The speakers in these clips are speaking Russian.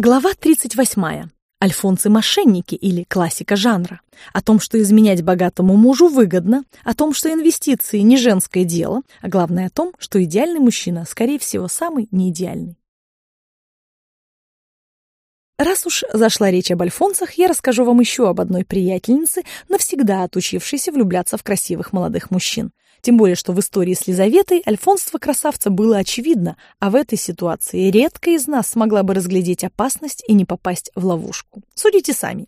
Глава 38. Альфонсы-мошенники или классика жанра. О том, что изменять богатому мужу выгодно, о том, что инвестиции не женское дело, а главное о том, что идеальный мужчина, скорее всего, самый неидеальный. Раз уж зашла речь об альфонсах, я расскажу вам еще об одной приятельнице, навсегда отучившейся влюбляться в красивых молодых мужчин. Тем более, что в истории с Лизаветой альфонство красавца было очевидно, а в этой ситуации редко из нас смогла бы разглядеть опасность и не попасть в ловушку. Судите сами.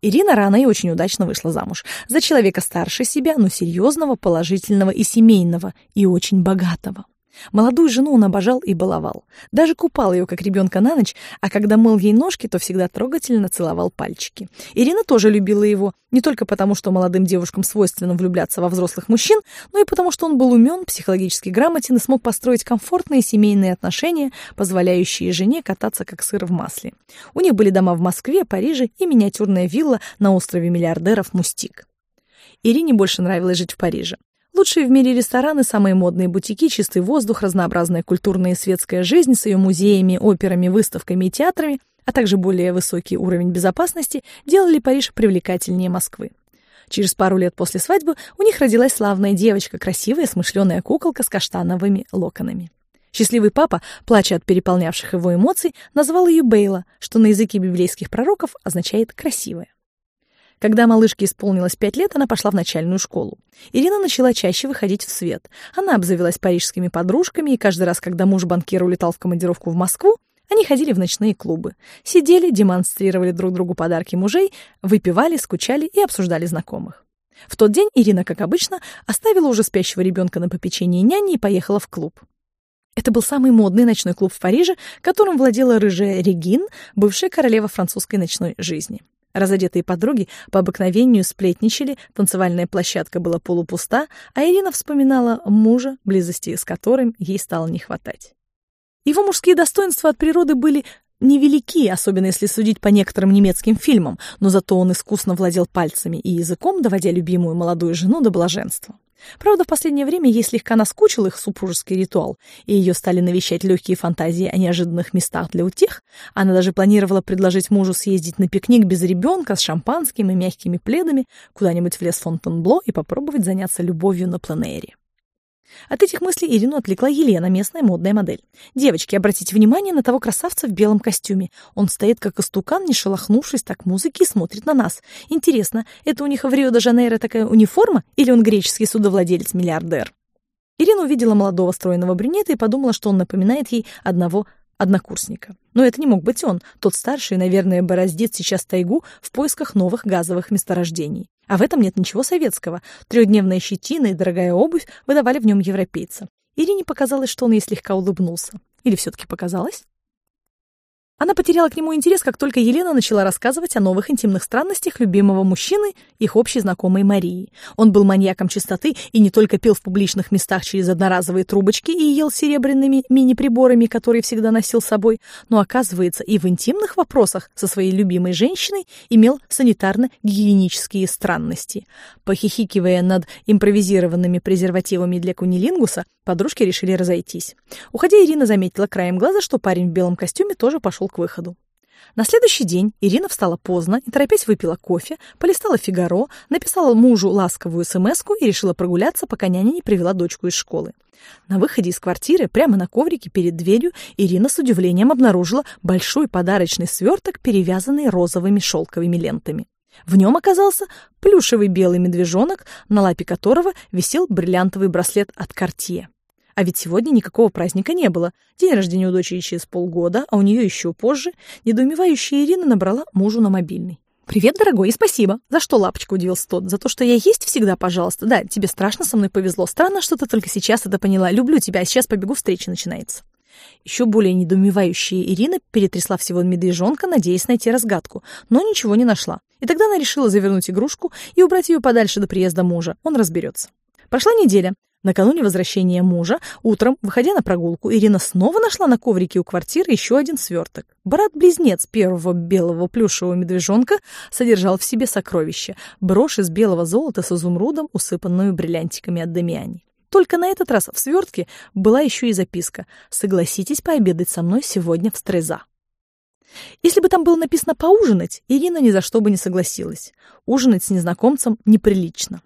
Ирина рано и очень удачно вышла замуж. За человека старше себя, но серьезного, положительного и семейного, и очень богатого. Молодую жену он обожал и баловал. Даже купал ее, как ребенка, на ночь, а когда мыл ей ножки, то всегда трогательно целовал пальчики. Ирина тоже любила его, не только потому, что молодым девушкам свойственно влюбляться во взрослых мужчин, но и потому, что он был умен, психологически грамотен и смог построить комфортные семейные отношения, позволяющие жене кататься как сыр в масле. У них были дома в Москве, Париже и миниатюрная вилла на острове миллиардеров Мустик. Ирине больше нравилось жить в Париже. Лучшие в мире рестораны, самые модные бутики, чистый воздух, разнообразная культурная и светская жизнь с ее музеями, операми, выставками и театрами, а также более высокий уровень безопасности делали Париж привлекательнее Москвы. Через пару лет после свадьбы у них родилась славная девочка, красивая, смышленая куколка с каштановыми локонами. Счастливый папа, плача от переполнявших его эмоций, назвал ее Бейла, что на языке библейских пророков означает «красивая». Когда малышке исполнилось пять лет, она пошла в начальную школу. Ирина начала чаще выходить в свет. Она обзавелась парижскими подружками, и каждый раз, когда муж банкира улетал в командировку в Москву, они ходили в ночные клубы. Сидели, демонстрировали друг другу подарки мужей, выпивали, скучали и обсуждали знакомых. В тот день Ирина, как обычно, оставила уже спящего ребенка на попечении няни и поехала в клуб. Это был самый модный ночной клуб в Париже, которым владела рыжая Регин, бывшая королева французской ночной жизни. Разодетые подруги по обыкновению сплетничали, танцевальная площадка была полупуста, а Ирина вспоминала мужа, близости с которым ей стало не хватать. Его мужские достоинства от природы были невелики, особенно если судить по некоторым немецким фильмам, но зато он искусно владел пальцами и языком, доводя любимую молодую жену до блаженства. Правда, в последнее время ей слегка наскучил их супружеский ритуал, и ее стали навещать легкие фантазии о неожиданных местах для утех. Она даже планировала предложить мужу съездить на пикник без ребенка с шампанским и мягкими пледами куда-нибудь в лес Фонтенбло и попробовать заняться любовью на пленэре. От этих мыслей Ирину отвлекла Елена, местная модная модель. «Девочки, обратите внимание на того красавца в белом костюме. Он стоит как истукан, не шелохнувшись, так музыки и смотрит на нас. Интересно, это у них в Рио-де-Жанейро такая униформа или он греческий судовладелец-миллиардер?» Ирина увидела молодого стройного брюнета и подумала, что он напоминает ей одного однокурсника. Но это не мог быть он. Тот старший, наверное, бороздит сейчас тайгу в поисках новых газовых месторождений. А в этом нет ничего советского. Трехдневная щетина и дорогая обувь выдавали в нем европейца. Ирине показалось, что он ей слегка улыбнулся. Или все-таки показалось? Она потеряла к нему интерес, как только Елена начала рассказывать о новых интимных странностях любимого мужчины, их общей знакомой Марии. Он был маньяком чистоты и не только пил в публичных местах через одноразовые трубочки и ел серебряными мини-приборами, которые всегда носил с собой, но, оказывается, и в интимных вопросах со своей любимой женщиной имел санитарно-гигиенические странности. Похихикивая над импровизированными презервативами для кунилингуса, подружки решили разойтись. Уходя, Ирина заметила краем глаза, что парень в белом костюме тоже пошел к выходу. На следующий день Ирина встала поздно, не торопясь выпила кофе, полистала «Фигаро», написала мужу ласковую смс и решила прогуляться, пока няня не привела дочку из школы. На выходе из квартиры, прямо на коврике перед дверью, Ирина с удивлением обнаружила большой подарочный сверток, перевязанный розовыми шелковыми лентами. В нем оказался плюшевый белый медвежонок, на лапе которого висел бриллиантовый браслет от Кортье. А ведь сегодня никакого праздника не было. День рождения у дочери через полгода, а у нее еще позже. Недоумевающая Ирина набрала мужу на мобильный. «Привет, дорогой, и спасибо. За что, лапочка, удивился тот? За то, что я есть всегда, пожалуйста. Да, тебе страшно, со мной повезло. Странно, что ты только сейчас это поняла. Люблю тебя, а сейчас побегу, встреча начинается». Еще более недоумевающая Ирина перетрясла всего медвежонка, надеясь найти разгадку, но ничего не нашла. И тогда она решила завернуть игрушку и убрать ее подальше до приезда мужа. Он разберется. Прошла неделя. Накануне возвращения мужа, утром, выходя на прогулку, Ирина снова нашла на коврике у квартиры еще один сверток. Брат-близнец первого белого плюшевого медвежонка содержал в себе сокровище — брошь из белого золота с изумрудом, усыпанную бриллиантиками от Дамиани. Только на этот раз в свертке была еще и записка «Согласитесь пообедать со мной сегодня в Стреза». Если бы там было написано «поужинать», Ирина ни за что бы не согласилась. Ужинать с незнакомцем неприлично.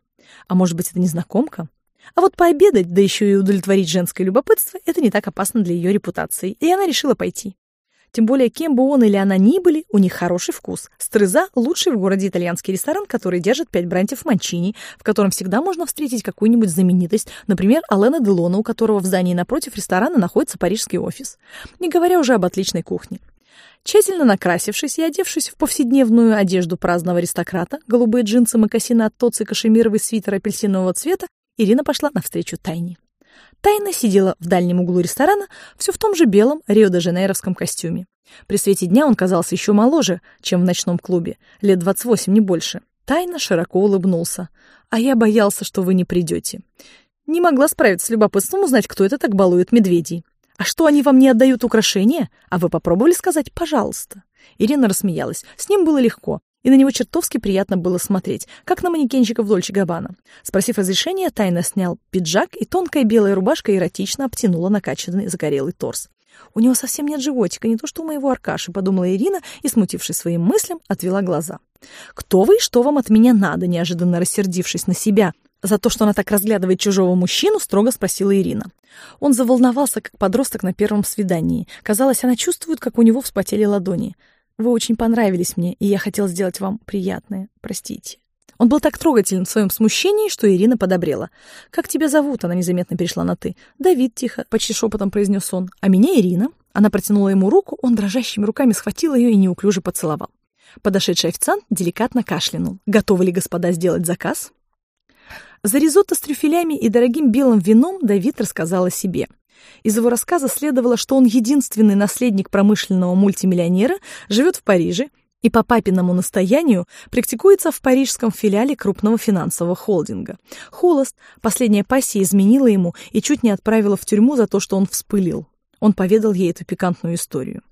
А может быть, это незнакомка? А вот пообедать, да еще и удовлетворить женское любопытство, это не так опасно для ее репутации, и она решила пойти. Тем более, кем бы он или она ни были, у них хороший вкус. Стреза – лучший в городе итальянский ресторан, который держит пять братьев Манчини, в котором всегда можно встретить какую-нибудь знаменитость, например, Алена Делона, у которого в здании напротив ресторана находится парижский офис. Не говоря уже об отличной кухне. Тщательно накрасившись и одевшись в повседневную одежду праздного аристократа, голубые джинсы, мокасины от Тоци, кашемировый свитер апельсинового цвета, Ирина пошла навстречу Тайне. Тайна сидела в дальнем углу ресторана, все в том же белом рио-де-жанейровском костюме. При свете дня он казался еще моложе, чем в ночном клубе, лет 28, не больше. Тайна широко улыбнулся. «А я боялся, что вы не придете. Не могла справиться с любопытством узнать, кто это так балует медведей. А что, они вам не отдают украшения? А вы попробовали сказать «пожалуйста»?» Ирина рассмеялась. С ним было легко и на него чертовски приятно было смотреть, как на манекенщика в Дольче Габбана. Спросив разрешения, тайно снял пиджак, и тонкая белая рубашка эротично обтянула накачанный загорелый торс. «У него совсем нет животика, не то что у моего Аркаши», — подумала Ирина и, смутившись своим мыслям, отвела глаза. «Кто вы и что вам от меня надо?» — неожиданно рассердившись на себя. За то, что она так разглядывает чужого мужчину, строго спросила Ирина. Он заволновался, как подросток на первом свидании. Казалось, она чувствует, как у него вспотели ладони. Вы очень понравились мне, и я хотел сделать вам приятное. Простите. Он был так трогателен в своем смущении, что Ирина подобрела. «Как тебя зовут?» Она незаметно перешла на «ты». «Давид», — тихо, почти шепотом произнес он. «А меня Ирина». Она протянула ему руку, он дрожащими руками схватил ее и неуклюже поцеловал. Подошедший официант деликатно кашлянул. «Готовы ли господа сделать заказ?» За ризотто с трюфелями и дорогим белым вином Давид рассказал о себе — из его рассказа следовало, что он единственный наследник промышленного мультимиллионера, живет в Париже и по папиному настоянию практикуется в парижском филиале крупного финансового холдинга. Холост, последняя пассия изменила ему и чуть не отправила в тюрьму за то, что он вспылил. Он поведал ей эту пикантную историю.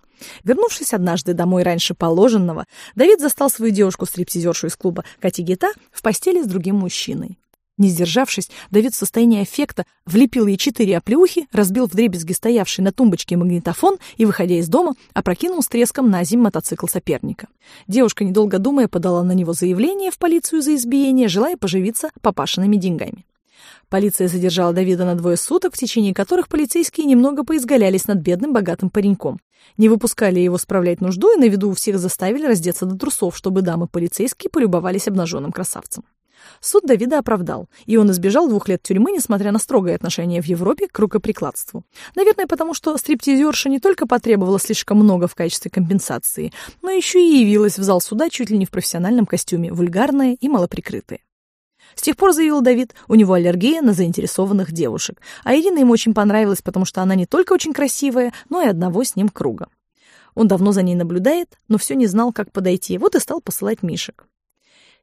Вернувшись однажды домой раньше положенного, Давид застал свою девушку-стриптизершу из клуба Кати Гита в постели с другим мужчиной. Не сдержавшись, Давид в состоянии эффекта влепил ей четыре оплеухи, разбил вдребезги стоявший на тумбочке магнитофон и, выходя из дома, опрокинул с треском на зим мотоцикл соперника. Девушка, недолго думая, подала на него заявление в полицию за избиение, желая поживиться папашиными деньгами. Полиция задержала Давида на двое суток, в течение которых полицейские немного поизгалялись над бедным богатым пареньком. Не выпускали его справлять нужду и на виду у всех заставили раздеться до трусов, чтобы дамы полицейские полюбовались обнаженным красавцем. Суд Давида оправдал, и он избежал двух лет тюрьмы, несмотря на строгое отношение в Европе к рукоприкладству. Наверное, потому что стриптизерша не только потребовала слишком много в качестве компенсации, но еще и явилась в зал суда чуть ли не в профессиональном костюме, вульгарная и малоприкрытая. С тех пор, заявил Давид, у него аллергия на заинтересованных девушек, а Ирина ему очень понравилась, потому что она не только очень красивая, но и одного с ним круга. Он давно за ней наблюдает, но все не знал, как подойти, вот и стал посылать Мишек.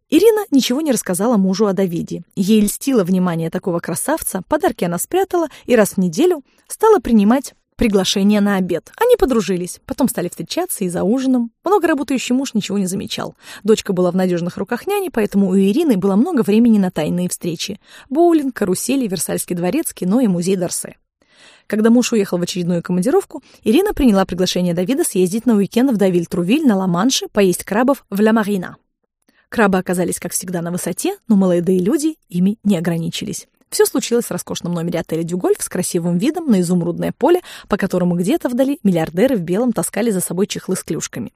Ирина ничего не рассказала мужу о Давиде. Ей льстило внимание такого красавца, подарки она спрятала и раз в неделю стала принимать приглашение на обед. Они подружились, потом стали встречаться и за ужином. Много работающий муж ничего не замечал. Дочка была в надежных руках няни, поэтому у Ирины было много времени на тайные встречи. Боулинг, карусели, Версальский дворец, кино и музей Дарсе. Когда муж уехал в очередную командировку, Ирина приняла приглашение Давида съездить на уикенд в Давиль-Трувиль на Ла-Манше поесть крабов в Ля Марина. Крабы оказались, как всегда, на высоте, но молодые люди ими не ограничились. Все случилось в роскошном номере отеля «Дюгольф» с красивым видом на изумрудное поле, по которому где-то вдали миллиардеры в белом таскали за собой чехлы с клюшками.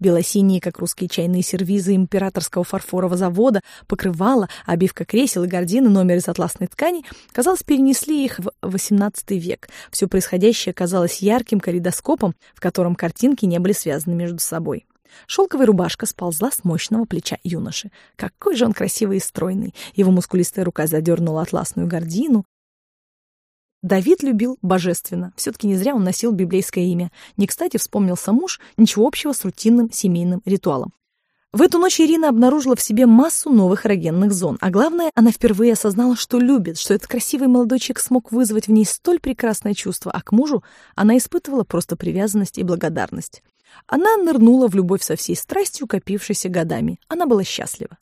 Белосиние, как русские чайные сервизы императорского фарфорового завода, покрывало, обивка кресел и гардины, номер из атласной ткани, казалось, перенесли их в XVIII век. Все происходящее казалось ярким калейдоскопом, в котором картинки не были связаны между собой. Шелковая рубашка сползла с мощного плеча юноши. Какой же он красивый и стройный. Его мускулистая рука задернула атласную гордину. Давид любил божественно. Все-таки не зря он носил библейское имя. Не кстати вспомнился муж, ничего общего с рутинным семейным ритуалом. В эту ночь Ирина обнаружила в себе массу новых эрогенных зон, а главное, она впервые осознала, что любит, что этот красивый молодой человек смог вызвать в ней столь прекрасное чувство, а к мужу она испытывала просто привязанность и благодарность. Она нырнула в любовь со всей страстью, копившейся годами. Она была счастлива.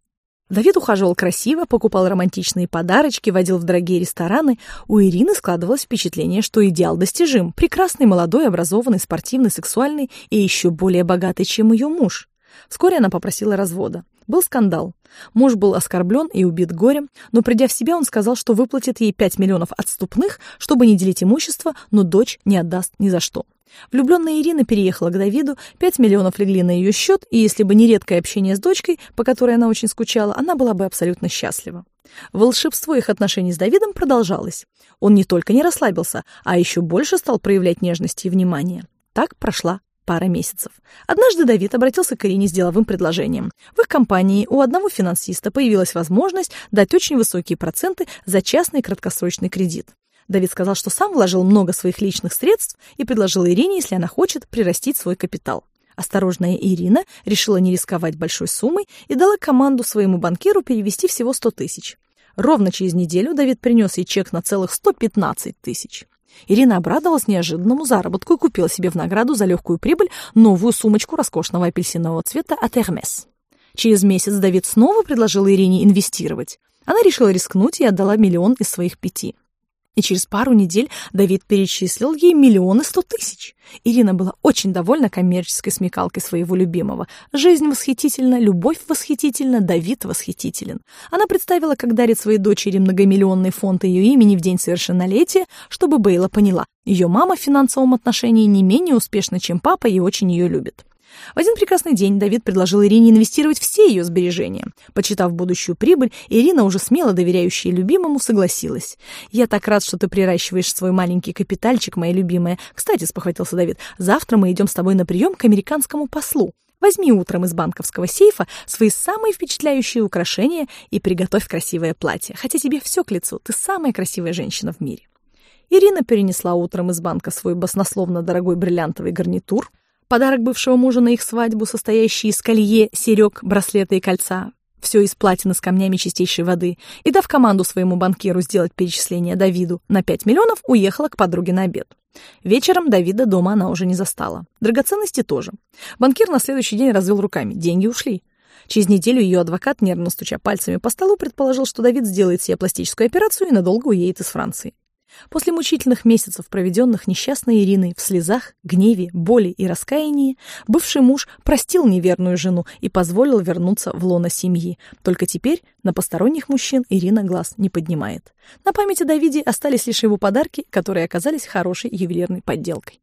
Давид ухаживал красиво, покупал романтичные подарочки, водил в дорогие рестораны. У Ирины складывалось впечатление, что идеал достижим. Прекрасный, молодой, образованный, спортивный, сексуальный и еще более богатый, чем ее муж. Вскоре она попросила развода. Был скандал. Муж был оскорблен и убит горем, но придя в себя, он сказал, что выплатит ей 5 миллионов отступных, чтобы не делить имущество, но дочь не отдаст ни за что. Влюбленная Ирина переехала к Давиду, 5 миллионов легли на ее счет, и если бы не редкое общение с дочкой, по которой она очень скучала, она была бы абсолютно счастлива. Волшебство их отношений с Давидом продолжалось. Он не только не расслабился, а еще больше стал проявлять нежность и внимание. Так прошла пара месяцев. Однажды Давид обратился к Ирине с деловым предложением. В их компании у одного финансиста появилась возможность дать очень высокие проценты за частный краткосрочный кредит. Давид сказал, что сам вложил много своих личных средств и предложил Ирине, если она хочет, прирастить свой капитал. Осторожная Ирина решила не рисковать большой суммой и дала команду своему банкиру перевести всего 100 тысяч. Ровно через неделю Давид принес ей чек на целых 115 тысяч. Ирина обрадовалась неожиданному заработку и купила себе в награду за легкую прибыль новую сумочку роскошного апельсинового цвета от Hermes. Через месяц Давид снова предложил Ирине инвестировать. Она решила рискнуть и отдала миллион из своих пяти. И через пару недель Давид перечислил ей миллионы сто тысяч. Ирина была очень довольна коммерческой смекалкой своего любимого. Жизнь восхитительна, любовь восхитительна, Давид восхитителен. Она представила, как дарит своей дочери многомиллионный фонд ее имени в день совершеннолетия, чтобы Бейла поняла, ее мама в финансовом отношении не менее успешна, чем папа, и очень ее любит. В один прекрасный день Давид предложил Ирине инвестировать все ее сбережения. Почитав будущую прибыль, Ирина, уже смело доверяющая любимому, согласилась. «Я так рад, что ты приращиваешь свой маленький капитальчик, моя любимая. Кстати, — спохватился Давид, — завтра мы идем с тобой на прием к американскому послу. Возьми утром из банковского сейфа свои самые впечатляющие украшения и приготовь красивое платье. Хотя тебе все к лицу, ты самая красивая женщина в мире». Ирина перенесла утром из банка свой баснословно дорогой бриллиантовый гарнитур, Подарок бывшего мужа на их свадьбу, состоящий из колье, серег, браслета и кольца. Все из платины с камнями чистейшей воды. И дав команду своему банкиру сделать перечисление Давиду на 5 миллионов, уехала к подруге на обед. Вечером Давида дома она уже не застала. Драгоценности тоже. Банкир на следующий день развел руками. Деньги ушли. Через неделю ее адвокат, нервно стуча пальцами по столу, предположил, что Давид сделает себе пластическую операцию и надолго уедет из Франции. После мучительных месяцев, проведенных несчастной Ириной в слезах, гневе, боли и раскаянии, бывший муж простил неверную жену и позволил вернуться в лоно семьи. Только теперь на посторонних мужчин Ирина глаз не поднимает. На память о Давиде остались лишь его подарки, которые оказались хорошей ювелирной подделкой.